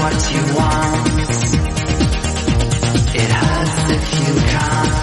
what you want. It hurts if you can't.